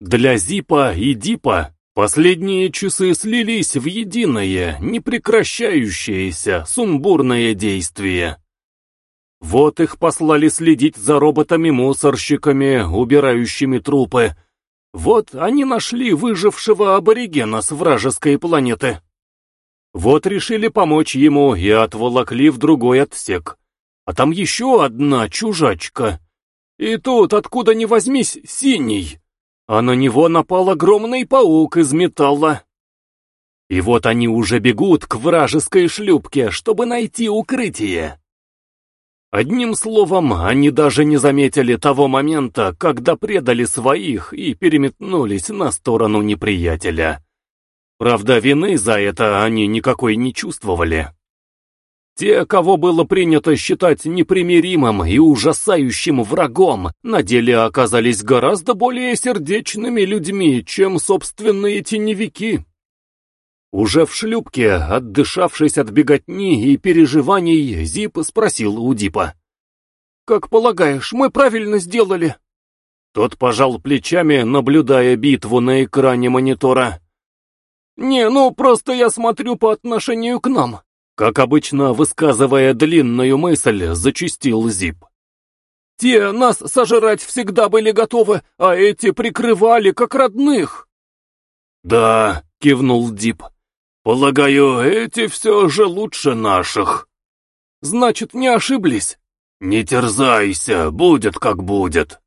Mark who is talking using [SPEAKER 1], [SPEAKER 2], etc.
[SPEAKER 1] Для Зипа и Дипа последние часы слились в единое, непрекращающееся, сумбурное действие. Вот их послали следить за роботами-мусорщиками, убирающими трупы. Вот они нашли выжившего аборигена с вражеской планеты. Вот решили помочь ему и отволокли в другой отсек. А там еще одна чужачка. И тут, откуда ни возьмись, синий. А на него напал огромный паук из металла. И вот они уже бегут к вражеской шлюпке, чтобы найти укрытие. Одним словом, они даже не заметили того момента, когда предали своих и переметнулись на сторону неприятеля. Правда, вины за это они никакой не чувствовали. Те, кого было принято считать непримиримым и ужасающим врагом, на деле оказались гораздо более сердечными людьми, чем собственные теневики. Уже в шлюпке, отдышавшись от беготни и переживаний, Зип спросил у Дипа. «Как полагаешь, мы правильно сделали?» Тот пожал плечами, наблюдая битву на экране монитора. «Не, ну просто я смотрю по отношению к нам», как обычно, высказывая длинную мысль, зачистил Зип. «Те нас сожрать всегда были готовы, а эти прикрывали как родных». «Да», — кивнул Дип, — «полагаю, эти все же лучше наших». «Значит, не ошиблись?» «Не терзайся, будет как будет».